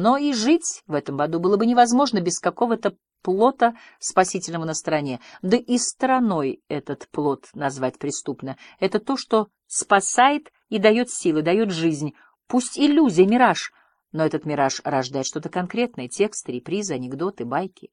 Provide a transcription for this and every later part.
Но и жить в этом аду было бы невозможно без какого-то плота спасительного на стороне. Да и стороной этот плод назвать преступно. Это то, что спасает и дает силы, дает жизнь. Пусть иллюзия, мираж, но этот мираж рождает что-то конкретное — тексты, репризы, анекдоты, байки.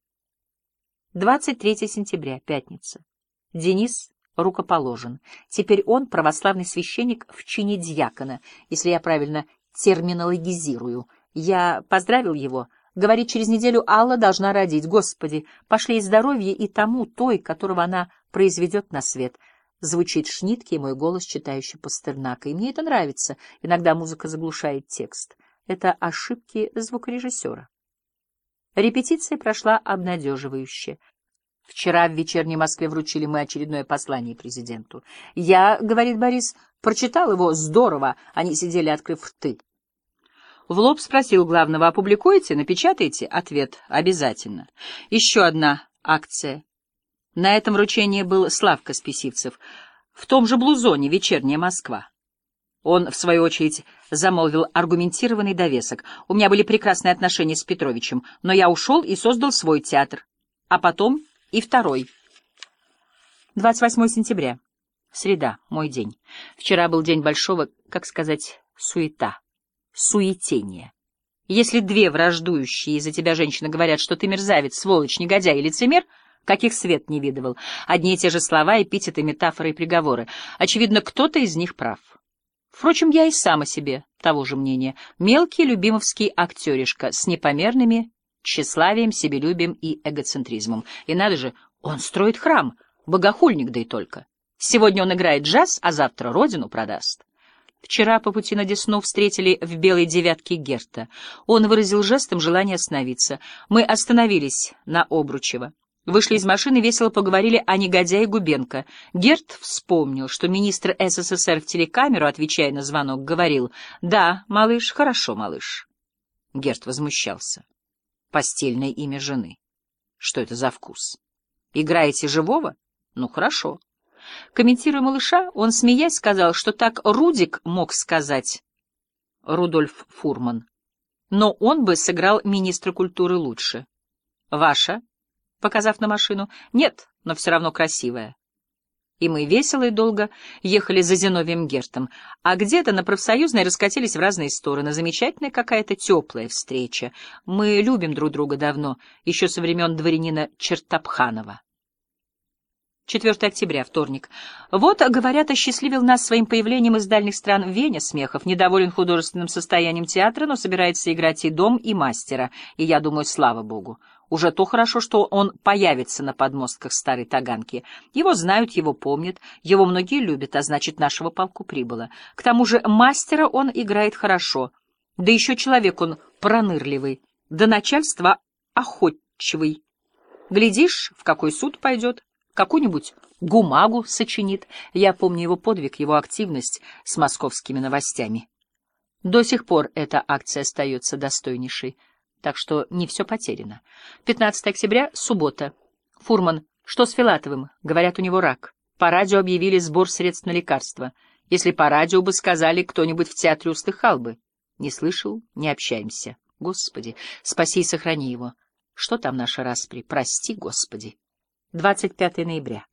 23 сентября, пятница. Денис рукоположен. Теперь он православный священник в чине дьякона, если я правильно терминологизирую. Я поздравил его. Говорит, через неделю Алла должна родить. Господи, пошли здоровье и тому, той, которого она произведет на свет. Звучит шнитки, и мой голос, читающий Пастернака. И мне это нравится. Иногда музыка заглушает текст. Это ошибки звукорежиссера. Репетиция прошла обнадеживающе. Вчера в вечерней Москве вручили мы очередное послание президенту. Я, — говорит Борис, — прочитал его здорово, они сидели, открыв рты. В лоб спросил главного, опубликуете, напечатаете? Ответ — обязательно. Еще одна акция. На этом вручении был Славка Списивцев. В том же блузоне «Вечерняя Москва». Он, в свою очередь, замолвил аргументированный довесок. У меня были прекрасные отношения с Петровичем, но я ушел и создал свой театр. А потом и второй. 28 сентября. Среда, мой день. Вчера был день большого, как сказать, суета суетение. Если две враждующие из-за тебя женщины говорят, что ты мерзавец, сволочь, негодяй и лицемер, каких свет не видывал, одни и те же слова, эпитеты, метафоры и приговоры, очевидно, кто-то из них прав. Впрочем, я и сам о себе того же мнения. Мелкий любимовский актеришка с непомерными тщеславием, себелюбием и эгоцентризмом. И надо же, он строит храм, богохульник да и только. Сегодня он играет джаз, а завтра родину продаст. Вчера по пути на Десну встретили в белой девятке Герта. Он выразил жестом желание остановиться. Мы остановились на Обручево. Вышли из машины, весело поговорили о негодяе Губенко. Герт вспомнил, что министр СССР в телекамеру, отвечая на звонок, говорил «Да, малыш, хорошо, малыш». Герт возмущался. Постельное имя жены. Что это за вкус? Играете живого? Ну, хорошо. Комментируя малыша, он, смеясь, сказал, что так Рудик мог сказать, Рудольф Фурман. Но он бы сыграл министра культуры лучше. «Ваша?» — показав на машину. «Нет, но все равно красивая». И мы весело и долго ехали за Зиновием Гертом, а где-то на профсоюзной раскатились в разные стороны. Замечательная какая-то теплая встреча. Мы любим друг друга давно, еще со времен дворянина Чертопханова. 4 октября, вторник. Вот, говорят, осчастливил нас своим появлением из дальних стран в Вене Смехов, недоволен художественным состоянием театра, но собирается играть и дом, и мастера, и я думаю, слава богу. Уже то хорошо, что он появится на подмостках старой Таганки. Его знают, его помнят, его многие любят, а значит, нашего полку прибыло. К тому же мастера он играет хорошо, да еще человек он пронырливый, до начальства охотчивый. Глядишь, в какой суд пойдет какую-нибудь гумагу сочинит. Я помню его подвиг, его активность с московскими новостями. До сих пор эта акция остается достойнейшей, так что не все потеряно. 15 октября, суббота. Фурман, что с Филатовым? Говорят, у него рак. По радио объявили сбор средств на лекарства. Если по радио бы сказали, кто-нибудь в театре услыхал бы. Не слышал, не общаемся. Господи, спаси и сохрани его. Что там наша распри? Прости, Господи. 25 ноября.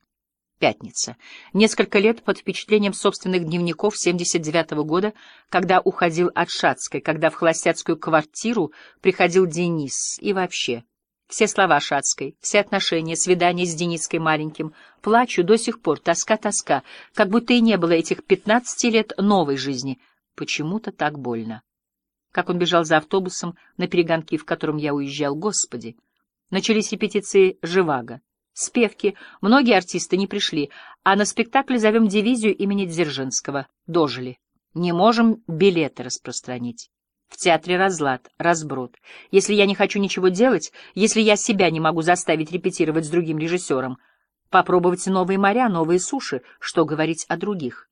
Пятница. Несколько лет под впечатлением собственных дневников 79 -го года, когда уходил от Шацкой, когда в холостяцкую квартиру приходил Денис и вообще. Все слова Шацкой, все отношения, свидания с Дениской маленьким. Плачу до сих пор, тоска-тоска, как будто и не было этих 15 лет новой жизни. Почему-то так больно. Как он бежал за автобусом на перегонки, в котором я уезжал, господи. Начались репетиции «Живаго». Спевки. Многие артисты не пришли, а на спектакль зовем дивизию имени Дзержинского. Дожили. Не можем билеты распространить. В театре разлад, разброд. Если я не хочу ничего делать, если я себя не могу заставить репетировать с другим режиссером, попробовать новые моря, новые суши, что говорить о других.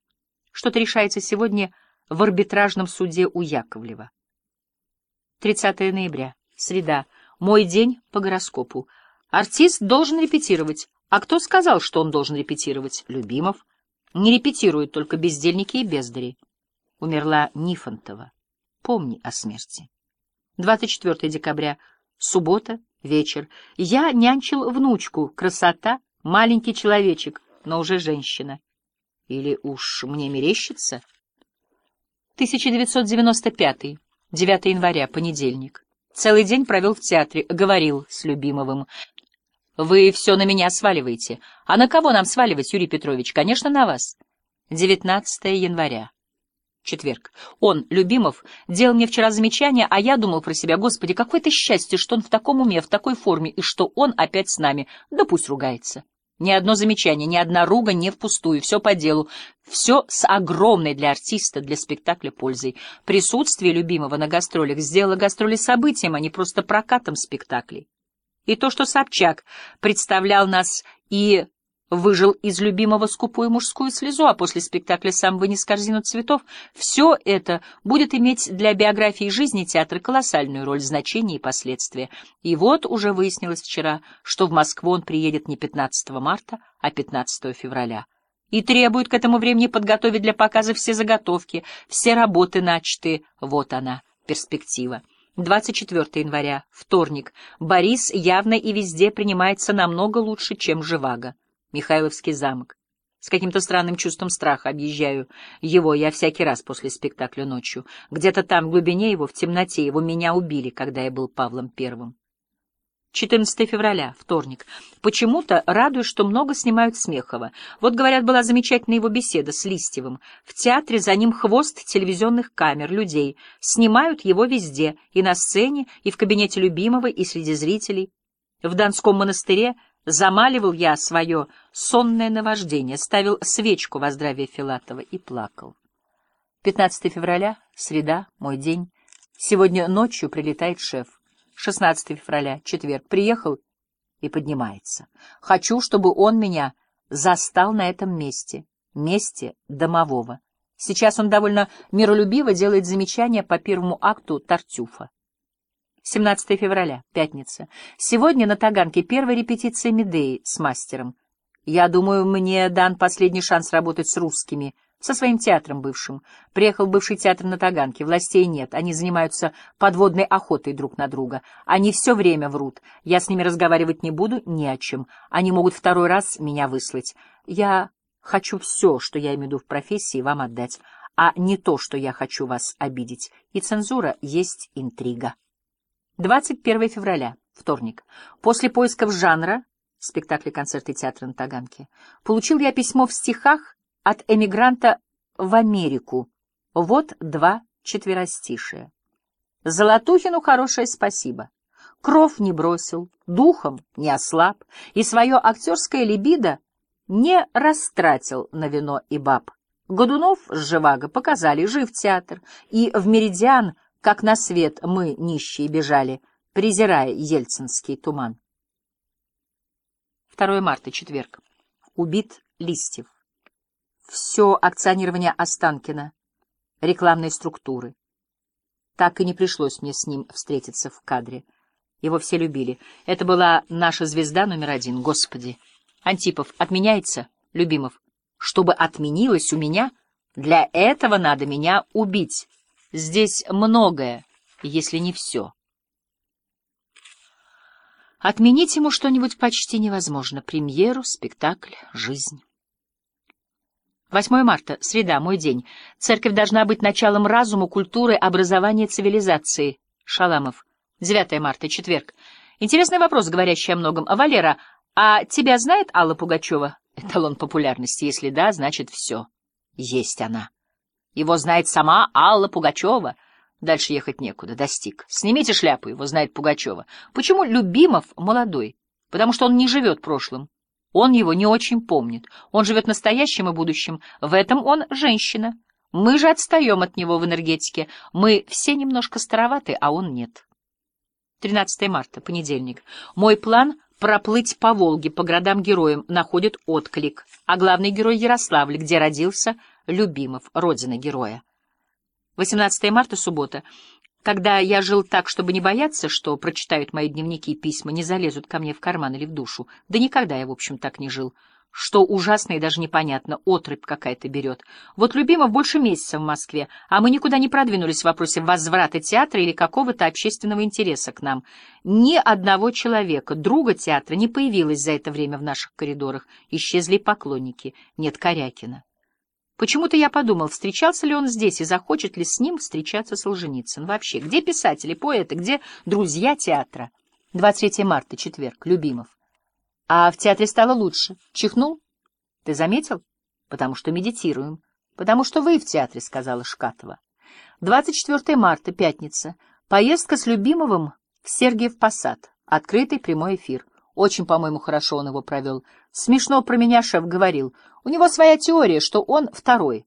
Что-то решается сегодня в арбитражном суде у Яковлева. 30 ноября. Среда. Мой день по гороскопу. Артист должен репетировать. А кто сказал, что он должен репетировать? Любимов. Не репетируют только бездельники и бездари. Умерла Нифонтова. Помни о смерти. 24 декабря. Суббота, вечер. Я нянчил внучку. Красота, маленький человечек, но уже женщина. Или уж мне мерещится? 1995. 9 января, понедельник. Целый день провел в театре, говорил с Любимовым. Вы все на меня сваливаете. А на кого нам сваливать, Юрий Петрович? Конечно, на вас. 19 января. Четверг. Он, Любимов, делал мне вчера замечание, а я думал про себя, господи, какое-то счастье, что он в таком уме, в такой форме, и что он опять с нами. Да пусть ругается. Ни одно замечание, ни одна руга не впустую, все по делу, все с огромной для артиста, для спектакля пользой. Присутствие любимого на гастролях сделало гастроли событием, а не просто прокатом спектаклей. И то, что Собчак представлял нас и выжил из любимого скупую мужскую слезу, а после спектакля сам вынес корзину цветов. Все это будет иметь для биографии жизни театра колоссальную роль, значение и последствия. И вот уже выяснилось вчера, что в Москву он приедет не 15 марта, а 15 февраля. И требует к этому времени подготовить для показа все заготовки, все работы начатые. Вот она, перспектива. 24 января, вторник. Борис явно и везде принимается намного лучше, чем Живаго. Михайловский замок. С каким-то странным чувством страха объезжаю его я всякий раз после спектакля ночью. Где-то там, в глубине его, в темноте, его меня убили, когда я был Павлом Первым. 14 февраля, вторник. Почему-то радуюсь, что много снимают Смехова. Вот, говорят, была замечательная его беседа с Листьевым. В театре за ним хвост телевизионных камер, людей. Снимают его везде, и на сцене, и в кабинете любимого, и среди зрителей. В Донском монастыре Замаливал я свое сонное наваждение, ставил свечку во здравие Филатова и плакал. 15 февраля, среда, мой день. Сегодня ночью прилетает шеф. 16 февраля, четверг, приехал и поднимается. Хочу, чтобы он меня застал на этом месте, месте домового. Сейчас он довольно миролюбиво делает замечания по первому акту Тартюфа. 17 февраля, пятница. Сегодня на Таганке первая репетиция Медеи с мастером. Я думаю, мне дан последний шанс работать с русскими, со своим театром бывшим. Приехал бывший театр на Таганке, властей нет, они занимаются подводной охотой друг на друга. Они все время врут, я с ними разговаривать не буду ни о чем. Они могут второй раз меня выслать. Я хочу все, что я имею в виду в профессии, вам отдать, а не то, что я хочу вас обидеть. И цензура есть интрига. 21 февраля, вторник. После поисков жанра, спектакли, концерты, театра на Таганке, получил я письмо в стихах от эмигранта в Америку. Вот два четверостишия. Золотухину хорошее спасибо. Кров не бросил, духом не ослаб, и свое актерское либидо не растратил на вино и баб. Годунов с Живаго показали, жив театр, и в «Меридиан» как на свет мы, нищие, бежали, презирая ельцинский туман. 2 марта, четверг. Убит Листьев. Все акционирование Останкина, рекламные структуры. Так и не пришлось мне с ним встретиться в кадре. Его все любили. Это была наша звезда номер один, Господи. Антипов, отменяется, Любимов. Чтобы отменилось у меня, для этого надо меня убить. Здесь многое, если не все. Отменить ему что-нибудь почти невозможно. Премьеру, спектакль, жизнь. 8 марта, среда, мой день. Церковь должна быть началом разума, культуры, образования, цивилизации. Шаламов. 9 марта, четверг. Интересный вопрос, говорящий о многом. А, Валера, а тебя знает Алла Пугачева? Эталон популярности. Если да, значит все. Есть она. Его знает сама Алла Пугачева. Дальше ехать некуда, достиг. Снимите шляпу, его знает Пугачева. Почему Любимов молодой? Потому что он не живет прошлым. Он его не очень помнит. Он живет настоящим и будущим. В этом он женщина. Мы же отстаем от него в энергетике. Мы все немножко староваты, а он нет. 13 марта, понедельник. Мой план — проплыть по Волге, по городам-героям, находит отклик. А главный герой Ярославль, где родился — Любимов, родина героя. 18 марта, суббота. Когда я жил так, чтобы не бояться, что прочитают мои дневники и письма, не залезут ко мне в карман или в душу. Да никогда я, в общем, так не жил. что ужасно и даже непонятно, отрыбь какая-то берет. Вот Любимов больше месяца в Москве, а мы никуда не продвинулись в вопросе возврата театра или какого-то общественного интереса к нам. Ни одного человека, друга театра, не появилось за это время в наших коридорах. Исчезли поклонники. Нет Корякина. Почему-то я подумал, встречался ли он здесь и захочет ли с ним встречаться Солженицын. Вообще, где писатели, поэты, где друзья театра? 23 марта, четверг, Любимов. А в театре стало лучше. Чихнул? Ты заметил? Потому что медитируем. Потому что вы в театре, сказала Шкатова. 24 марта, пятница. Поездка с Любимовым в Сергиев Посад. Открытый прямой эфир. Очень, по-моему, хорошо он его провел. Смешно про меня шеф говорил. У него своя теория, что он второй.